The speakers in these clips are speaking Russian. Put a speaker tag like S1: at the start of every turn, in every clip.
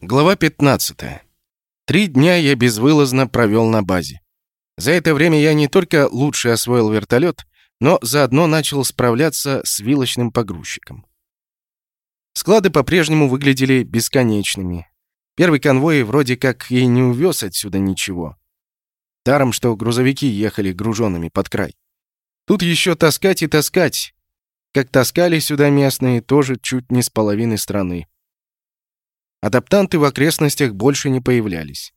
S1: Глава 15. Три дня я безвылазно провел на базе. За это время я не только лучше освоил вертолет, но заодно начал справляться с вилочным погрузчиком. Склады по-прежнему выглядели бесконечными. Первый конвой вроде как и не увез отсюда ничего. Даром, что грузовики ехали груженными под край. Тут еще таскать и таскать. Как таскали сюда местные, тоже чуть не с половины страны. Адаптанты в окрестностях больше не появлялись.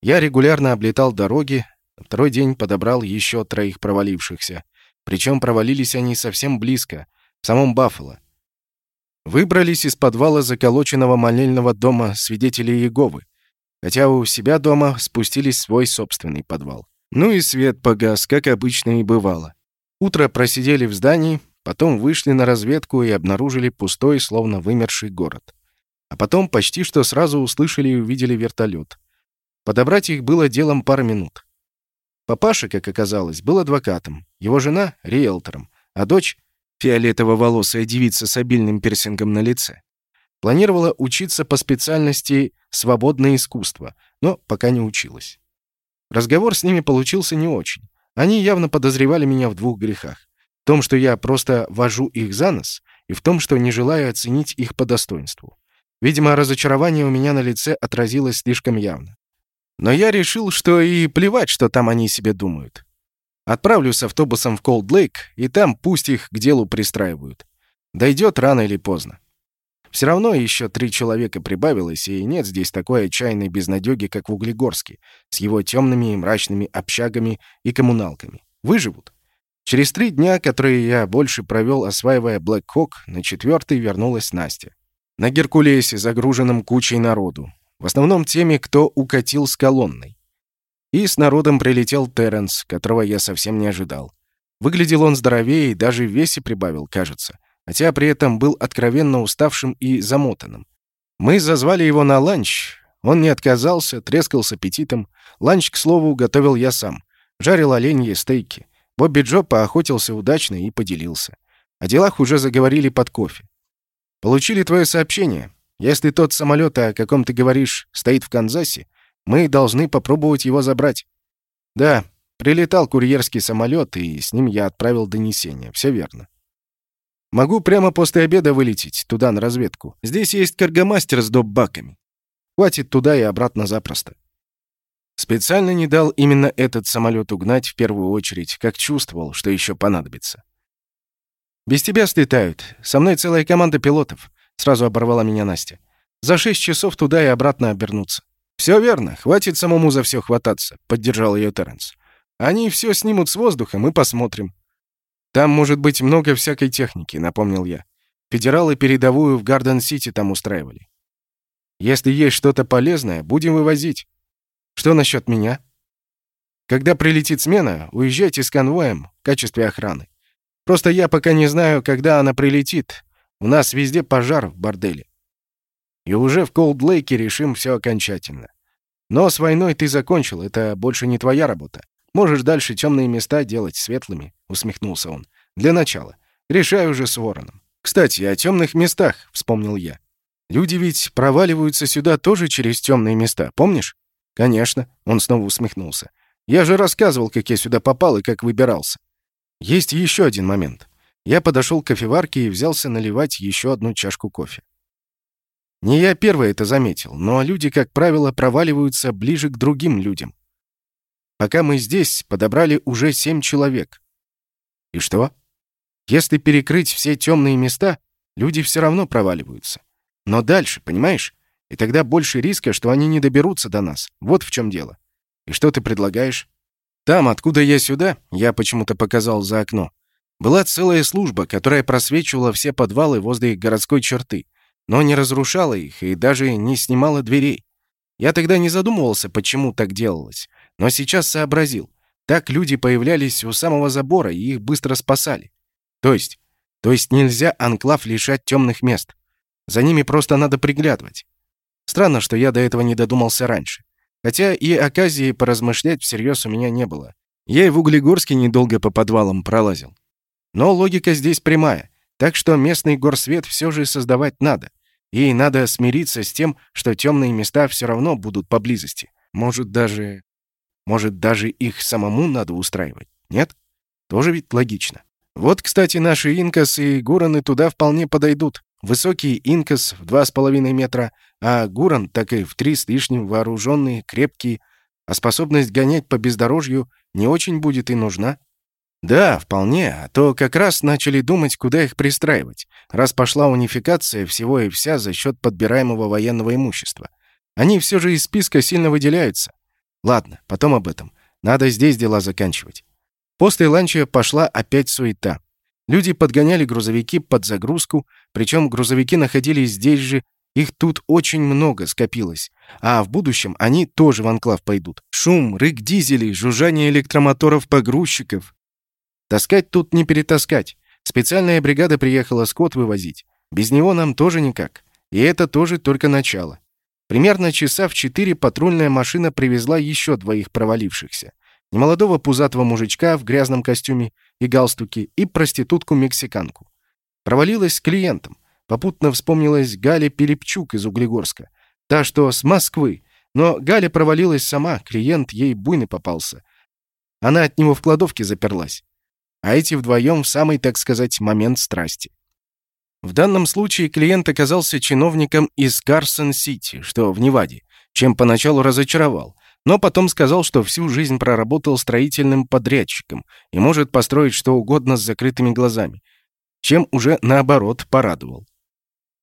S1: Я регулярно облетал дороги, на второй день подобрал еще троих провалившихся. Причем провалились они совсем близко, в самом Баффало. Выбрались из подвала заколоченного молельного дома свидетелей Иеговы, хотя у себя дома спустились в свой собственный подвал. Ну и свет погас, как обычно и бывало. Утро просидели в здании, потом вышли на разведку и обнаружили пустой, словно вымерший город. А потом почти что сразу услышали и увидели вертолет. Подобрать их было делом пары минут. Папаша, как оказалось, был адвокатом, его жена — риэлтором, а дочь — фиолетово-волосая девица с обильным пирсингом на лице. Планировала учиться по специальности «свободное искусство», но пока не училась. Разговор с ними получился не очень. Они явно подозревали меня в двух грехах. В том, что я просто вожу их за нос, и в том, что не желаю оценить их по достоинству. Видимо, разочарование у меня на лице отразилось слишком явно. Но я решил, что и плевать, что там они себе думают. Отправлюсь автобусом в Колд-Лейк, и там пусть их к делу пристраивают. Дойдет рано или поздно. Все равно еще три человека прибавилось, и нет здесь такой отчаянной безнадёги, как в Углегорске, с его темными и мрачными общагами и коммуналками. Выживут. Через три дня, которые я больше провел, осваивая Блэк Хок, на четвертый вернулась Настя на Геркулесе, загруженном кучей народу. В основном теми, кто укатил с колонной. И с народом прилетел Терренс, которого я совсем не ожидал. Выглядел он здоровее и даже в весе прибавил, кажется, хотя при этом был откровенно уставшим и замотанным. Мы зазвали его на ланч. Он не отказался, трескал с аппетитом. Ланч, к слову, готовил я сам. Жарил оленьи стейки. Бобби Джо поохотился удачно и поделился. О делах уже заговорили под кофе. Получили твое сообщение. Если тот самолет, о каком ты говоришь, стоит в Канзасе, мы должны попробовать его забрать. Да, прилетал курьерский самолет, и с ним я отправил донесение. Все верно. Могу прямо после обеда вылететь туда на разведку. Здесь есть каргомастер с доп-баками. Хватит туда и обратно запросто. Специально не дал именно этот самолет угнать в первую очередь, как чувствовал, что еще понадобится. «Без тебя слетают. Со мной целая команда пилотов», — сразу оборвала меня Настя. «За шесть часов туда и обратно обернуться». «Все верно. Хватит самому за все хвататься», — поддержал ее Терренс. «Они все снимут с воздуха, мы посмотрим». «Там может быть много всякой техники», — напомнил я. «Федералы передовую в Гарден-Сити там устраивали. Если есть что-то полезное, будем вывозить. Что насчет меня?» «Когда прилетит смена, уезжайте с конвоем в качестве охраны. Просто я пока не знаю, когда она прилетит. У нас везде пожар в борделе. И уже в Колд-Лейке решим все окончательно. Но с войной ты закончил, это больше не твоя работа. Можешь дальше темные места делать светлыми, усмехнулся он. Для начала. Решай уже с Вороном. Кстати, о темных местах, вспомнил я. Люди ведь проваливаются сюда тоже через темные места, помнишь? Конечно, он снова усмехнулся. Я же рассказывал, как я сюда попал и как выбирался. Есть еще один момент. Я подошел к кофеварке и взялся наливать еще одну чашку кофе. Не я первый это заметил, но люди, как правило, проваливаются ближе к другим людям. Пока мы здесь, подобрали уже семь человек. И что? Если перекрыть все темные места, люди все равно проваливаются. Но дальше, понимаешь? И тогда больше риска, что они не доберутся до нас. Вот в чем дело. И что ты предлагаешь? Там, откуда я сюда, я почему-то показал за окно, была целая служба, которая просвечивала все подвалы возле городской черты, но не разрушала их и даже не снимала дверей. Я тогда не задумывался, почему так делалось, но сейчас сообразил. Так люди появлялись у самого забора, и их быстро спасали. То есть, то есть нельзя анклав лишать темных мест. За ними просто надо приглядывать. Странно, что я до этого не додумался раньше. Хотя и оказии поразмышлять всерьез у меня не было. Я и в Углегорске недолго по подвалам пролазил. Но логика здесь прямая, так что местный горсвет все же создавать надо. И надо смириться с тем, что темные места все равно будут поблизости. Может, даже... Может, даже их самому надо устраивать, нет? Тоже ведь логично. Вот, кстати, наши инкас и гураны туда вполне подойдут. Высокий инкас в два с половиной метра, а гуран так и в три с лишним вооруженные, крепкие, а способность гонять по бездорожью не очень будет и нужна. Да, вполне, а то как раз начали думать, куда их пристраивать, раз пошла унификация всего и вся за счет подбираемого военного имущества. Они все же из списка сильно выделяются. Ладно, потом об этом. Надо здесь дела заканчивать. После ланча пошла опять суета. Люди подгоняли грузовики под загрузку, причем грузовики находились здесь же, их тут очень много скопилось. А в будущем они тоже в анклав пойдут. Шум, рык дизелей, жужжание электромоторов-погрузчиков. Таскать тут не перетаскать. Специальная бригада приехала скот вывозить. Без него нам тоже никак. И это тоже только начало. Примерно часа в четыре патрульная машина привезла еще двоих провалившихся. Немолодого пузатого мужичка в грязном костюме и галстуке и проститутку-мексиканку. Провалилась с клиентом. Попутно вспомнилась Галя Перепчук из Углегорска. Та, что с Москвы. Но Галя провалилась сама, клиент ей буйный попался. Она от него в кладовке заперлась. А эти вдвоем в самый, так сказать, момент страсти. В данном случае клиент оказался чиновником из Карсон-Сити, что в Неваде, чем поначалу разочаровал, но потом сказал, что всю жизнь проработал строительным подрядчиком и может построить что угодно с закрытыми глазами, чем уже наоборот порадовал.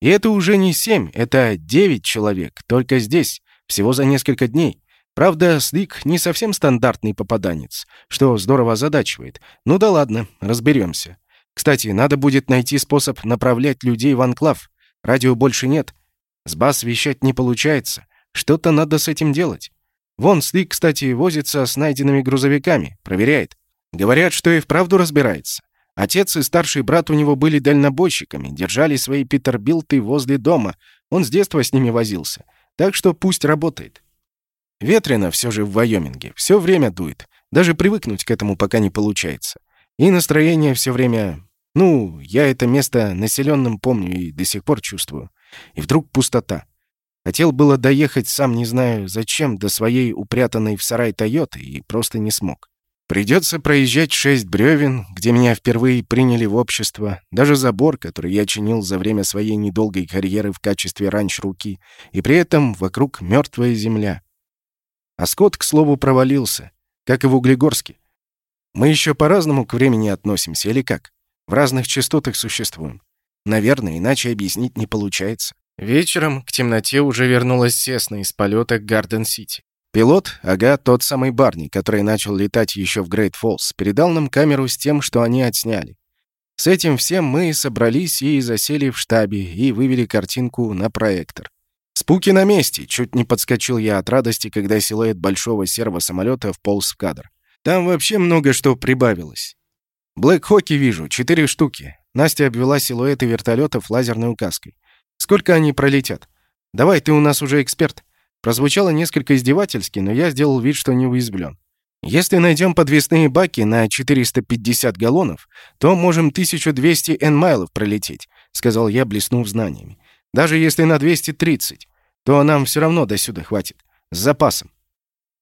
S1: И это уже не семь, это девять человек, только здесь, всего за несколько дней. Правда, Слик не совсем стандартный попаданец, что здорово озадачивает. Ну да ладно, разберемся. Кстати, надо будет найти способ направлять людей в анклав. Радио больше нет. С баз вещать не получается. Что-то надо с этим делать. Вон Слик, кстати, возится с найденными грузовиками, проверяет. Говорят, что и вправду разбирается. Отец и старший брат у него были дальнобойщиками, держали свои питербилты возле дома. Он с детства с ними возился. Так что пусть работает. Ветрено все же в Вайоминге. Все время дует. Даже привыкнуть к этому пока не получается. И настроение все время... Ну, я это место населенным помню и до сих пор чувствую. И вдруг пустота. Хотел было доехать, сам не знаю зачем, до своей упрятанной в сарай Тойоты и просто не смог. Придется проезжать шесть бревен, где меня впервые приняли в общество, даже забор, который я чинил за время своей недолгой карьеры в качестве ранч-руки, и при этом вокруг мертвая земля. А скот, к слову, провалился, как и в Углегорске. Мы еще по-разному к времени относимся, или как? В разных частотах существуем. Наверное, иначе объяснить не получается. Вечером к темноте уже вернулась Сесна из полета Гарден-Сити. Пилот, ага, тот самый Барни, который начал летать еще в Грейт Фоллс, передал нам камеру с тем, что они отсняли. С этим всем мы собрались и засели в штабе и вывели картинку на проектор. «Спуки на месте!» — чуть не подскочил я от радости, когда силуэт большого серого самолета вполз в кадр. Там вообще много что прибавилось. Блэк-хоки вижу, четыре штуки. Настя обвела силуэты вертолетов лазерной указкой. Сколько они пролетят? Давай, ты у нас уже эксперт. Прозвучало несколько издевательски, но я сделал вид, что не уязвлен. Если найдем подвесные баки на 450 галлонов, то можем 1200 энмайлов пролететь, сказал я, блеснув знаниями. Даже если на 230, то нам все равно до сюда хватит. С запасом.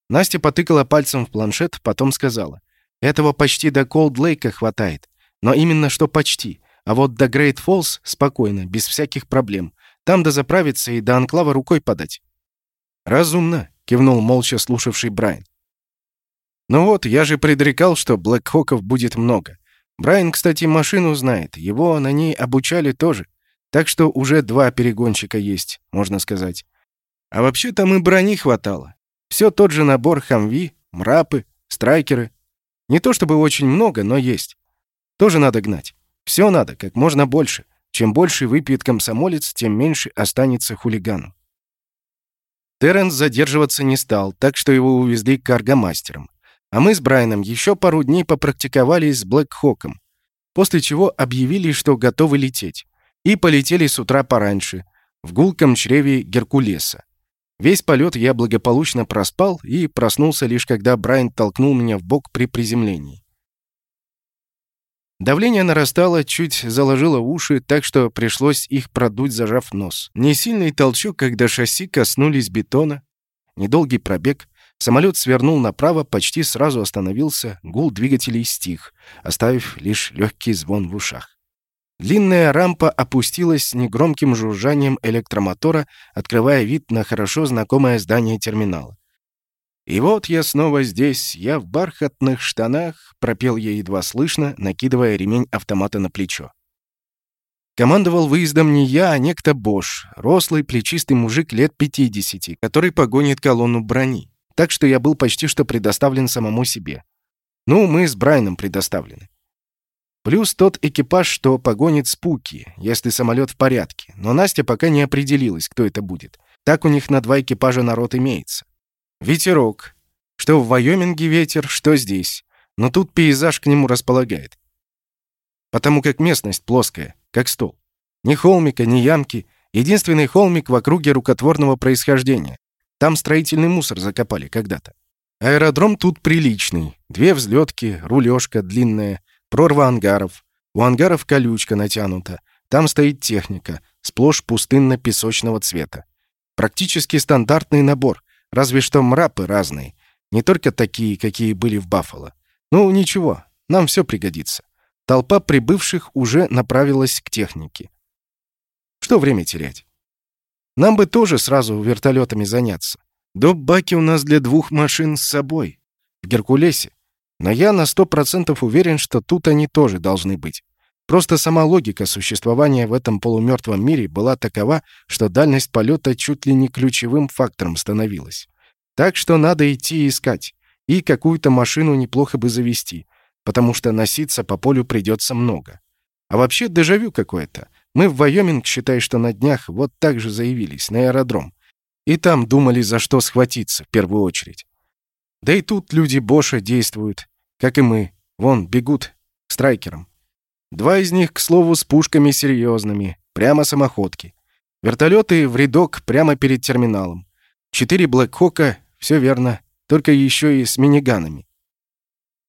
S1: Настя потыкала пальцем в планшет, потом сказала. «Этого почти до Колд-Лейка хватает. Но именно что почти. А вот до Грейт Фоллс спокойно, без всяких проблем. Там дозаправиться и до Анклава рукой подать». «Разумно», — кивнул молча слушавший Брайан. «Ну вот, я же предрекал, что Блэкхоков будет много. Брайан, кстати, машину знает. Его на ней обучали тоже. Так что уже два перегонщика есть, можно сказать. А вообще там и брони хватало. Все тот же набор хамви, мрапы, страйкеры. Не то чтобы очень много, но есть. Тоже надо гнать. Все надо, как можно больше. Чем больше выпьет комсомолец, тем меньше останется хулигану. Терренс задерживаться не стал, так что его увезли к аргомастерам. А мы с Брайаном еще пару дней попрактиковались с Блэкхоком, после чего объявили, что готовы лететь. И полетели с утра пораньше, в гулком чреве Геркулеса. Весь полет я благополучно проспал и проснулся лишь когда Брайан толкнул меня в бок при приземлении. Давление нарастало, чуть заложило уши, так что пришлось их продуть, зажав нос. Несильный толчок, когда шасси коснулись бетона. Недолгий пробег. Самолет свернул направо, почти сразу остановился, гул двигателей стих, оставив лишь легкий звон в ушах. Длинная рампа опустилась с негромким жужжанием электромотора, открывая вид на хорошо знакомое здание терминала. «И вот я снова здесь, я в бархатных штанах», — пропел я едва слышно, накидывая ремень автомата на плечо. Командовал выездом не я, а некто Бош, рослый, плечистый мужик лет 50, который погонит колонну брони. Так что я был почти что предоставлен самому себе. Ну, мы с Брайном предоставлены. Плюс тот экипаж, что погонит спуки, если самолет в порядке. Но Настя пока не определилась, кто это будет. Так у них на два экипажа народ имеется. Ветерок. Что в Вайоминге ветер, что здесь. Но тут пейзаж к нему располагает. Потому как местность плоская, как стол. Ни холмика, ни ямки. Единственный холмик в округе рукотворного происхождения. Там строительный мусор закопали когда-то. Аэродром тут приличный. Две взлетки, рулежка длинная, прорва ангаров. У ангаров колючка натянута. Там стоит техника, сплошь пустынно-песочного цвета. Практически стандартный набор. Разве что мрапы разные. Не только такие, какие были в Баффало. Ну, ничего, нам все пригодится. Толпа прибывших уже направилась к технике. Что время терять? Нам бы тоже сразу вертолетами заняться. Доп-баки у нас для двух машин с собой. В Геркулесе. Но я на сто процентов уверен, что тут они тоже должны быть. Просто сама логика существования в этом полумертвом мире была такова, что дальность полета чуть ли не ключевым фактором становилась. Так что надо идти искать. И какую-то машину неплохо бы завести, потому что носиться по полю придется много. А вообще дежавю какое-то. Мы в Вайоминг, считай, что на днях вот так же заявились, на аэродром. И там думали, за что схватиться, в первую очередь. Да и тут люди Боша действуют, как и мы. Вон, бегут к страйкерам. Два из них, к слову, с пушками серьезными, прямо самоходки. Вертолеты в рядок прямо перед терминалом. Четыре Блэкхока, все верно, только еще и с миниганами.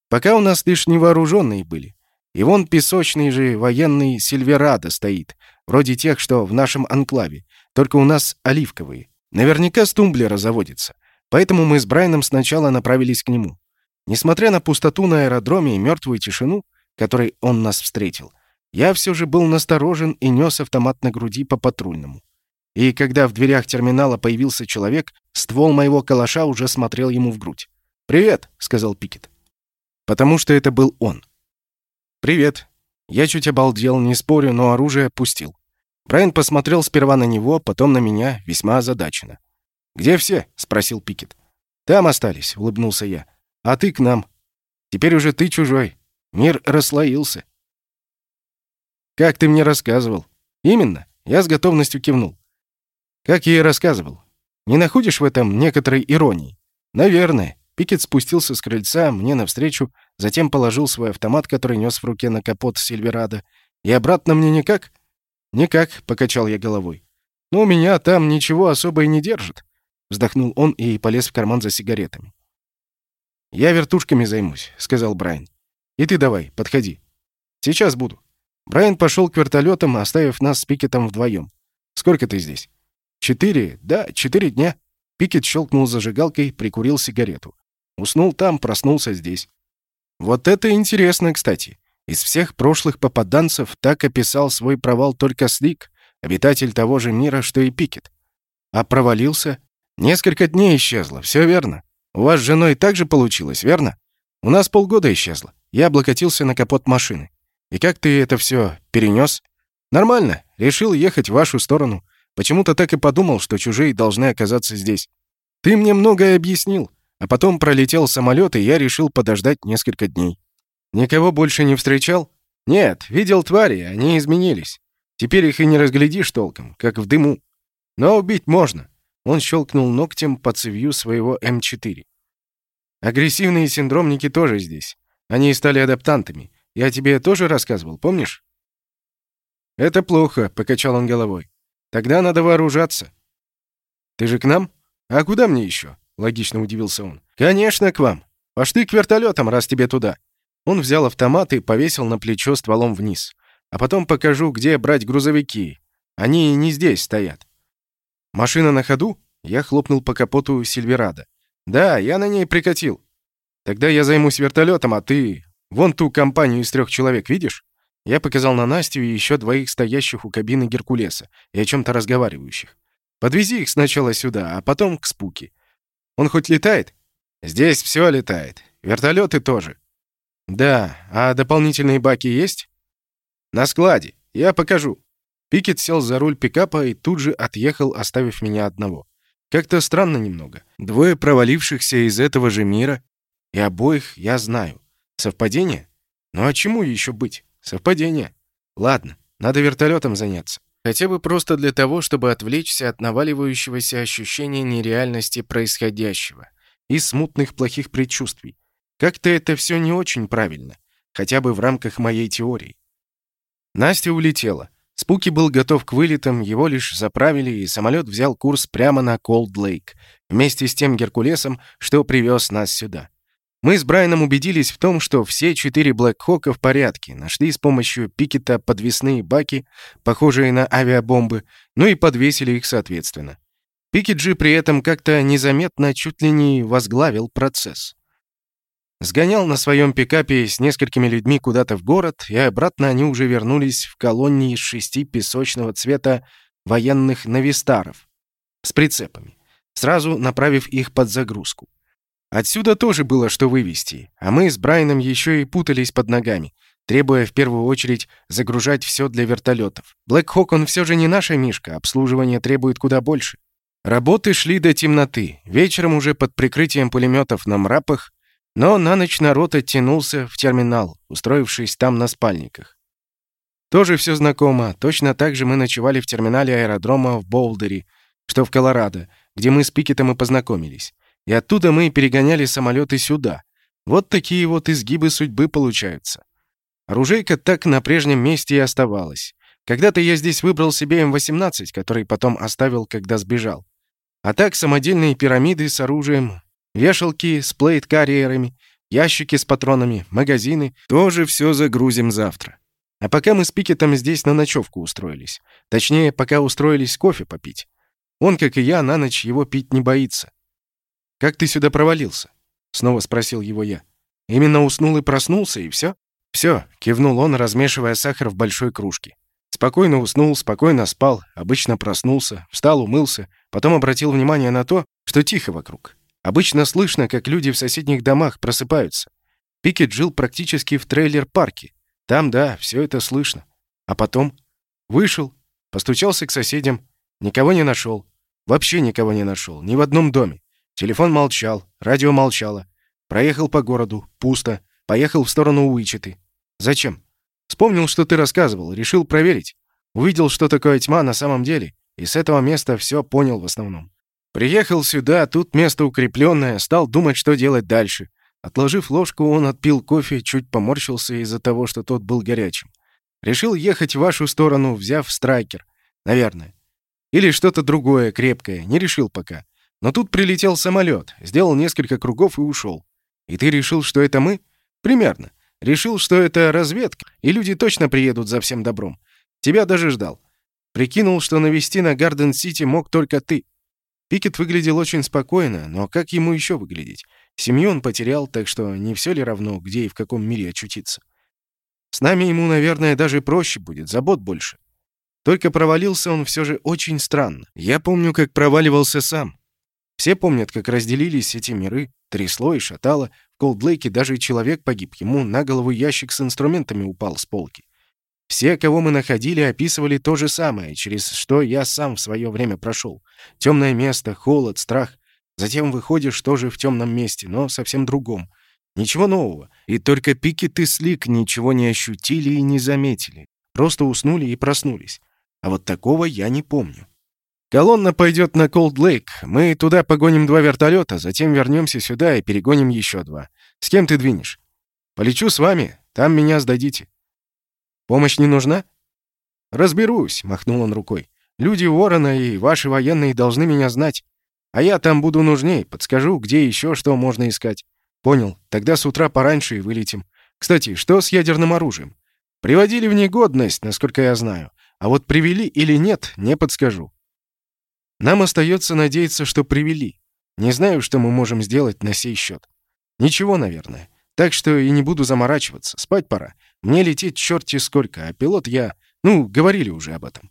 S1: Пока у нас лишь невооруженные были. И вон песочный же военный Сильверадо стоит, вроде тех, что в нашем анклаве, только у нас оливковые. Наверняка с тумблера заводится. Поэтому мы с Брайаном сначала направились к нему. Несмотря на пустоту на аэродроме и мертвую тишину, которой он нас встретил, я все же был насторожен и нес автомат на груди по патрульному. И когда в дверях терминала появился человек, ствол моего калаша уже смотрел ему в грудь. «Привет», — сказал Пикет. Потому что это был он. «Привет». Я чуть обалдел, не спорю, но оружие опустил. Брайан посмотрел сперва на него, потом на меня, весьма озадаченно. «Где все?» — спросил Пикет. «Там остались», — улыбнулся я. «А ты к нам. Теперь уже ты чужой. Мир расслоился. Как ты мне рассказывал. Именно. Я с готовностью кивнул. Как я и рассказывал. Не находишь в этом некоторой иронии? Наверное. Пикет спустился с крыльца мне навстречу, затем положил свой автомат, который нес в руке на капот Сильверада. И обратно мне никак? Никак, покачал я головой. У меня там ничего особо и не держит. Вздохнул он и полез в карман за сигаретами. «Я вертушками займусь», — сказал Брайан. И ты давай, подходи. Сейчас буду. Брайан пошел к вертолетам, оставив нас с Пикетом вдвоем. Сколько ты здесь? Четыре, да, четыре дня. Пикет щелкнул зажигалкой, прикурил сигарету. Уснул там, проснулся здесь. Вот это интересно, кстати. Из всех прошлых попаданцев так описал свой провал только Слик, обитатель того же мира, что и Пикет. А провалился? Несколько дней исчезло, все верно. У вас с женой так же получилось, верно? У нас полгода исчезло. Я облокотился на капот машины. «И как ты это все перенес? «Нормально. Решил ехать в вашу сторону. Почему-то так и подумал, что чужие должны оказаться здесь. Ты мне многое объяснил. А потом пролетел самолет, и я решил подождать несколько дней. Никого больше не встречал? Нет, видел твари, они изменились. Теперь их и не разглядишь толком, как в дыму. Но убить можно. Он щелкнул ногтем по цевью своего М4. Агрессивные синдромники тоже здесь. Они стали адаптантами. Я тебе тоже рассказывал, помнишь?» «Это плохо», — покачал он головой. «Тогда надо вооружаться». «Ты же к нам? А куда мне еще?» — логично удивился он. «Конечно, к вам. Пошли к вертолетам, раз тебе туда. Он взял автомат и повесил на плечо стволом вниз. А потом покажу, где брать грузовики. Они не здесь стоят. Машина на ходу? Я хлопнул по капоту Сильверада. Да, я на ней прикатил. Тогда я займусь вертолетом, а ты... Вон ту компанию из трех человек видишь? Я показал на Настю и еще двоих стоящих у кабины Геркулеса и о чем-то разговаривающих. Подвези их сначала сюда, а потом к Спуки. Он хоть летает? Здесь все летает. Вертолеты тоже. Да, а дополнительные баки есть? На складе. Я покажу. Пикет сел за руль пикапа и тут же отъехал, оставив меня одного. Как-то странно немного. Двое провалившихся из этого же мира, и обоих я знаю. Совпадение? Ну а чему еще быть? Совпадение. Ладно, надо вертолетом заняться. Хотя бы просто для того, чтобы отвлечься от наваливающегося ощущения нереальности происходящего и смутных плохих предчувствий. Как-то это все не очень правильно, хотя бы в рамках моей теории. Настя улетела. Спуки был готов к вылетам, его лишь заправили, и самолет взял курс прямо на Колд-Лейк, вместе с тем Геркулесом, что привез нас сюда. Мы с Брайаном убедились в том, что все четыре Блэкхока в порядке, нашли с помощью Пикета подвесные баки, похожие на авиабомбы, ну и подвесили их соответственно. Пикет же при этом как-то незаметно чуть ли не возглавил процесс. Сгонял на своем пикапе с несколькими людьми куда-то в город, и обратно они уже вернулись в колонии шести песочного цвета военных навистаров с прицепами, сразу направив их под загрузку. Отсюда тоже было что вывести, а мы с Брайаном еще и путались под ногами, требуя в первую очередь загружать все для вертолетов. Блэк Хок он все же не наша мишка, обслуживание требует куда больше. Работы шли до темноты, вечером уже под прикрытием пулеметов на мрапах, но на ночь народ оттянулся в терминал, устроившись там на спальниках. Тоже все знакомо, точно так же мы ночевали в терминале аэродрома в Болдере, что в Колорадо, где мы с Пикетом и познакомились. И оттуда мы перегоняли самолеты сюда. Вот такие вот изгибы судьбы получаются. Оружейка так на прежнем месте и оставалась. Когда-то я здесь выбрал себе М-18, который потом оставил, когда сбежал. А так самодельные пирамиды с оружием, вешалки с плейт-карьерами, ящики с патронами, магазины. Тоже все загрузим завтра. А пока мы с Пикетом здесь на ночевку устроились. Точнее, пока устроились кофе попить. Он, как и я, на ночь его пить не боится. «Как ты сюда провалился?» — снова спросил его я. «Именно уснул и проснулся, и все?» «Все», — кивнул он, размешивая сахар в большой кружке. Спокойно уснул, спокойно спал, обычно проснулся, встал, умылся, потом обратил внимание на то, что тихо вокруг. Обычно слышно, как люди в соседних домах просыпаются. Пикет жил практически в трейлер-парке. Там, да, все это слышно. А потом вышел, постучался к соседям, никого не нашел. Вообще никого не нашел, ни в одном доме. Телефон молчал, радио молчало. Проехал по городу, пусто. Поехал в сторону Уичеты. Зачем? Вспомнил, что ты рассказывал, решил проверить. Увидел, что такое тьма на самом деле, и с этого места все понял в основном. Приехал сюда, тут место укрепленное, стал думать, что делать дальше. Отложив ложку, он отпил кофе, чуть поморщился из-за того, что тот был горячим. Решил ехать в вашу сторону, взяв страйкер. Наверное. Или что-то другое, крепкое. Не решил пока. Но тут прилетел самолет, сделал несколько кругов и ушел. И ты решил, что это мы? Примерно. Решил, что это разведка, и люди точно приедут за всем добром. Тебя даже ждал. Прикинул, что навести на Гарден-Сити мог только ты. Пикет выглядел очень спокойно, но как ему еще выглядеть? Семью он потерял, так что не все ли равно, где и в каком мире очутиться? С нами ему, наверное, даже проще будет, забот больше. Только провалился он все же очень странно. Я помню, как проваливался сам. Все помнят, как разделились эти миры, трясло и шатало. В Колдлейке даже человек погиб, ему на голову ящик с инструментами упал с полки. Все, кого мы находили, описывали то же самое, через что я сам в свое время прошел. Темное место, холод, страх. Затем выходишь тоже в темном месте, но совсем другом. Ничего нового. И только Пикет и Слик ничего не ощутили и не заметили. Просто уснули и проснулись. А вот такого я не помню. Колонна пойдет на Колд-Лейк. Мы туда погоним два вертолета, затем вернемся сюда и перегоним еще два. С кем ты двинешь? Полечу с вами, там меня сдадите. Помощь не нужна? Разберусь, махнул он рукой. Люди Уоррена и ваши военные должны меня знать. А я там буду нужней, подскажу, где еще что можно искать. Понял, тогда с утра пораньше и вылетим. Кстати, что с ядерным оружием? Приводили в негодность, насколько я знаю. А вот привели или нет, не подскажу. Нам остается надеяться, что привели. Не знаю, что мы можем сделать на сей счет. Ничего, наверное. Так что и не буду заморачиваться. Спать пора. Мне летит черти сколько, а пилот я... Ну, говорили уже об этом.